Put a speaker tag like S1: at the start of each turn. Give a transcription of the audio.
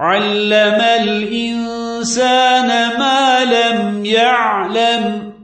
S1: علم الإنسان ما لم يعلم.